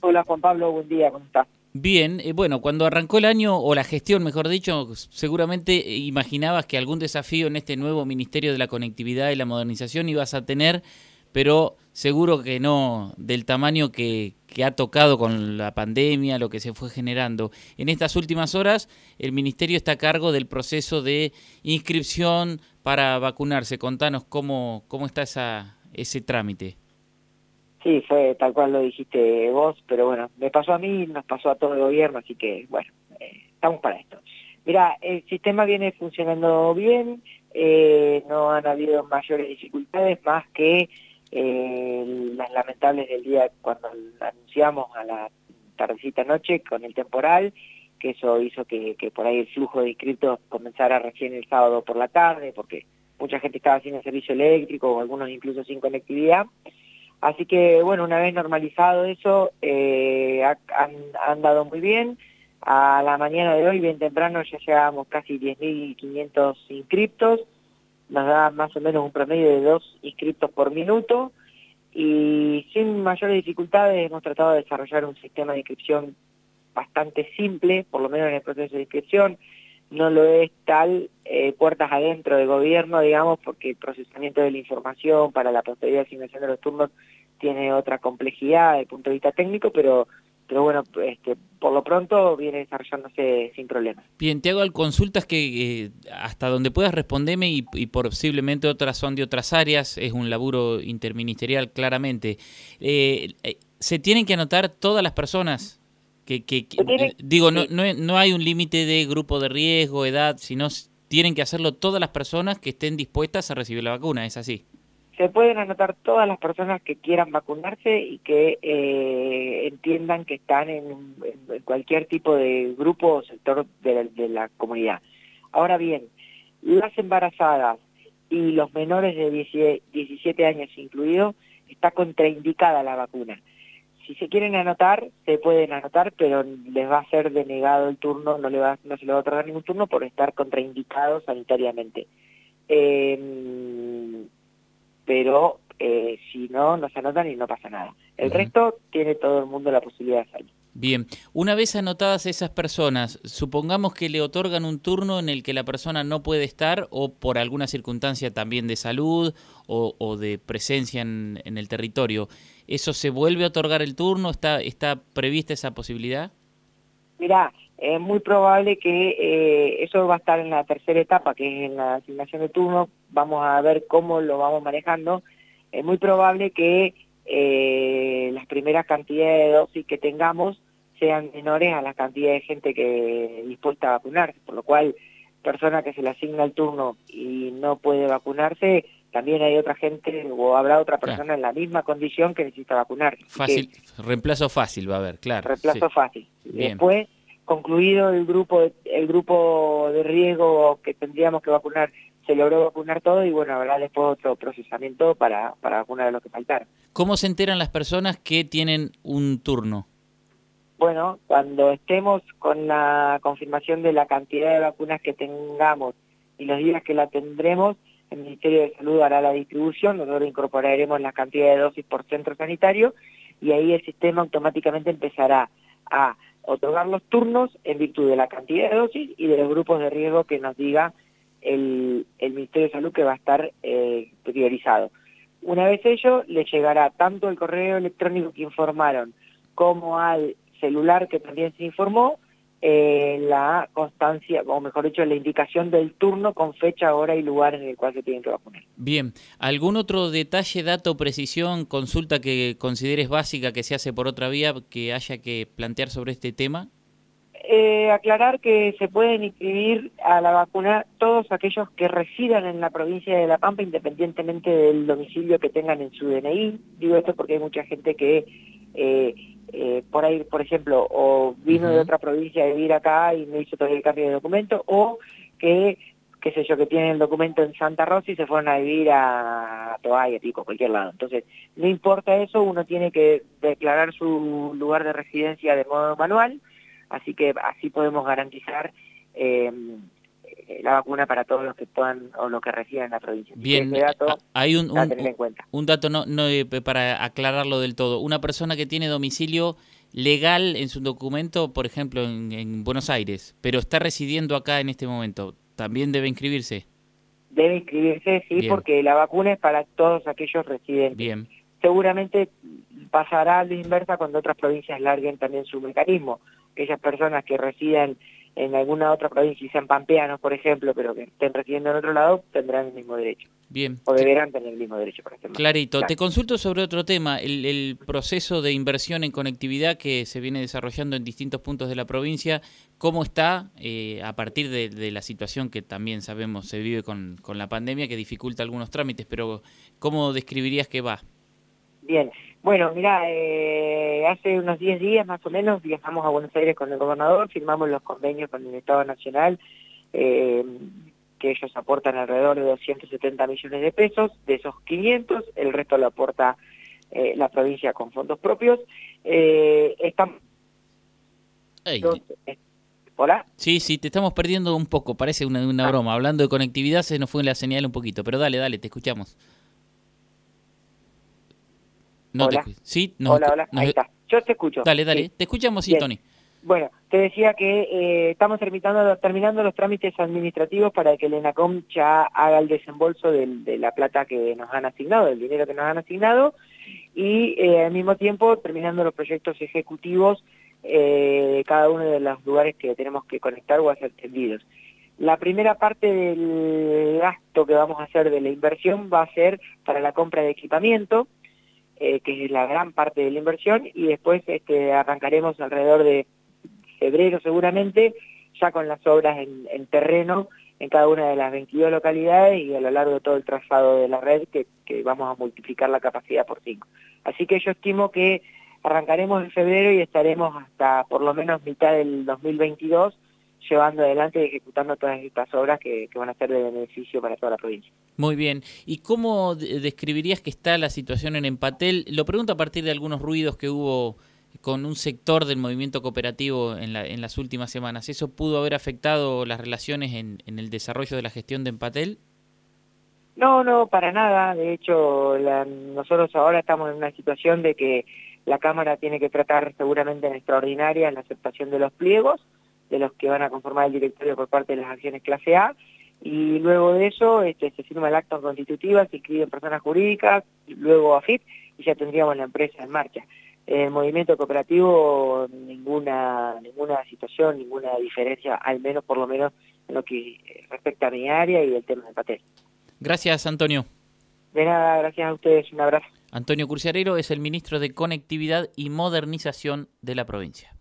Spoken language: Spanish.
Hola Juan Pablo, buen día, ¿cómo estás? Bien, eh, bueno, cuando arrancó el año, o la gestión, mejor dicho, seguramente imaginabas que algún desafío en este nuevo Ministerio de la Conectividad y la Modernización ibas a tener, pero seguro que no del tamaño que, que ha tocado con la pandemia, lo que se fue generando. En estas últimas horas, el Ministerio está a cargo del proceso de inscripción para vacunarse. Contanos cómo, cómo está esa, ese trámite. Sí, fue tal cual lo dijiste vos, pero bueno, me pasó a mí, nos pasó a todo el gobierno, así que bueno, eh, estamos para esto. Mira, el sistema viene funcionando bien, eh, no han habido mayores dificultades más que eh, las lamentables del día cuando anunciamos a la tardecita noche con el temporal, que eso hizo que, que por ahí el flujo de inscritos comenzara recién el sábado por la tarde, porque mucha gente estaba sin el servicio eléctrico o algunos incluso sin conectividad. Así que, bueno, una vez normalizado eso, eh, han, han dado muy bien. A la mañana de hoy, bien temprano, ya llegábamos casi 10.500 inscriptos. Nos da más o menos un promedio de dos inscriptos por minuto. Y sin mayores dificultades hemos tratado de desarrollar un sistema de inscripción bastante simple, por lo menos en el proceso de inscripción. No lo es tal eh, puertas adentro del gobierno, digamos, porque el procesamiento de la información para la posterior asignación de los turnos tiene otra complejidad desde el punto de vista técnico, pero pero bueno, este, por lo pronto viene desarrollándose sin problemas. Bien, te hago consultas que eh, hasta donde puedas responderme y, posiblemente otras son de otras áreas, es un laburo interministerial claramente. Eh, eh ¿Se tienen que anotar todas las personas? Que, que, que digo, no, no, no hay un límite de grupo de riesgo, edad, sino tienen que hacerlo todas las personas que estén dispuestas a recibir la vacuna, ¿es así? Se pueden anotar todas las personas que quieran vacunarse y que eh, entiendan que están en, en, cualquier tipo de grupo o sector de la, de la comunidad. Ahora bien, las embarazadas y los menores de 17 años incluidos, está contraindicada la vacuna. Si se quieren anotar, se pueden anotar, pero les va a ser denegado el turno, no, le va, no se le va a otorgar ningún turno por estar contraindicado sanitariamente. Eh, pero eh, si no, no se anotan y no pasa nada. El uh -huh. resto tiene todo el mundo la posibilidad de salir. Bien, una vez anotadas esas personas, supongamos que le otorgan un turno en el que la persona no puede estar o por alguna circunstancia también de salud o, o de presencia en, en, el territorio, ¿eso se vuelve a otorgar el turno? ¿Está, está prevista esa posibilidad? Mirá, es muy probable que eh, eso va a estar en la tercera etapa, que es en la asignación de turno, vamos a ver cómo lo vamos manejando, es muy probable que eh, las primeras cantidades de dosis que tengamos sean menores a la cantidad de gente que dispuesta a vacunarse, por lo cual persona que se le asigna el turno y no puede vacunarse, también hay otra gente o habrá otra persona claro. en la misma condición que necesita vacunarse. Fácil, que, reemplazo fácil va a haber, claro. Reemplazo sí. fácil. Bien. Después, concluido el grupo, el grupo de riesgo que tendríamos que vacunar, se logró vacunar todo y bueno, habrá después otro procesamiento para, para vacunar a los que faltaron. ¿Cómo se enteran las personas que tienen un turno? Bueno, cuando estemos con la confirmación de la cantidad de vacunas que tengamos y los días que la tendremos, el Ministerio de Salud hará la distribución, nosotros incorporaremos la cantidad de dosis por centro sanitario y ahí el sistema automáticamente empezará a otorgar los turnos en virtud de la cantidad de dosis y de los grupos de riesgo que nos diga el, el Ministerio de Salud que va a estar eh, priorizado. Una vez ello, le llegará tanto el correo electrónico que informaron como al celular que también se informó, eh, la constancia, o mejor dicho, la indicación del turno con fecha, hora y lugar en el cual se tienen que vacunar. Bien, ¿algún otro detalle, dato, precisión, consulta que consideres básica que se hace por otra vía que haya que plantear sobre este tema? Eh, aclarar que se pueden inscribir a la vacuna todos aquellos que residan en la provincia de La Pampa independientemente del domicilio que tengan en su DNI. Digo esto porque hay mucha gente que eh, eh, por ahí, por ejemplo, o vino uh -huh. de otra provincia a vivir acá y no hizo todo el cambio de documento, o que, qué sé yo, que tienen el documento en Santa Rosa y se fueron a vivir a Toalla, Pico, cualquier lado. Entonces, no importa eso, uno tiene que declarar su lugar de residencia de modo manual, así que así podemos garantizar eh, la vacuna para todos los que puedan o los que residen en la provincia. Bien, dato, hay un, un, un dato no, no, para aclararlo del todo. Una persona que tiene domicilio legal en su documento, por ejemplo, en, Buenos Aires, pero está residiendo acá en este momento, ¿también debe inscribirse? Debe inscribirse, sí, porque la vacuna es para todos aquellos residentes. Bien. Seguramente pasará a la inversa cuando otras provincias larguen también su mecanismo. Aquellas personas que residen en alguna otra provincia y sean pampeanos, por ejemplo, pero que estén residiendo en otro lado, tendrán el mismo derecho. Bien. O deberán tener el mismo derecho, por ejemplo. Clarito. Te consulto sobre otro tema, el, proceso de inversión en conectividad que se viene desarrollando en distintos puntos de la provincia. ¿Cómo está eh, a partir de, la situación que también sabemos se vive con, con la pandemia, que dificulta algunos trámites, pero cómo describirías que va? Bien, bueno, mira, eh, hace unos 10 días más o menos viajamos a Buenos Aires con el gobernador, firmamos los convenios con el Estado Nacional, eh, que ellos aportan alrededor de 270 millones de pesos, de esos 500, el resto lo aporta eh, la provincia con fondos propios. estamos... ¿Hola? Sí, sí, te estamos perdiendo un poco, parece una, una ah. broma. Hablando de conectividad se nos fue la señal un poquito, pero dale, dale, te escuchamos. Hola. sí, hola, hola, ahí está. Yo te escucho. Dale, dale, te escuchamos, sí, Tony. Bueno, te decía que eh, estamos terminando, terminando los trámites administrativos para que el ENACOM ya haga el desembolso de, la plata que nos han asignado, del dinero que nos han asignado, y eh, al mismo tiempo terminando los proyectos ejecutivos eh, de cada uno de los lugares que tenemos que conectar o hacer tendidos. La primera parte del gasto que vamos a hacer de la inversión va a ser para la compra de equipamiento, eh, que es la gran parte de la inversión, y después este, arrancaremos alrededor de febrero seguramente, ya con las obras en, terreno en cada una de las 22 localidades y a lo largo de todo el trazado de la red que, que vamos a multiplicar la capacidad por 5. Así que yo estimo que arrancaremos en febrero y estaremos hasta por lo menos mitad del 2022 llevando adelante y ejecutando todas estas obras que, van a ser de beneficio para toda la provincia. Muy bien. ¿Y cómo describirías que está la situación en Empatel? Lo pregunto a partir de algunos ruidos que hubo con un sector del movimiento cooperativo en, las últimas semanas. ¿Eso pudo haber afectado las relaciones en, el desarrollo de la gestión de Empatel? No, no, para nada. De hecho, nosotros ahora estamos en una situación de que la Cámara tiene que tratar seguramente en extraordinaria la aceptación de los pliegos de los que van a conformar el directorio por parte de las acciones clase A, y luego de eso este, se firma el acto constitutiva, se inscriben personas jurídicas, luego AFIP, y ya tendríamos la empresa en marcha. En el movimiento cooperativo ninguna, ninguna situación, ninguna diferencia, al menos por lo menos en lo que respecta a mi área y el tema del papel. Gracias, Antonio. De nada, gracias a ustedes, un abrazo. Antonio Curciarero es el ministro de Conectividad y Modernización de la provincia.